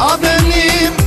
A benim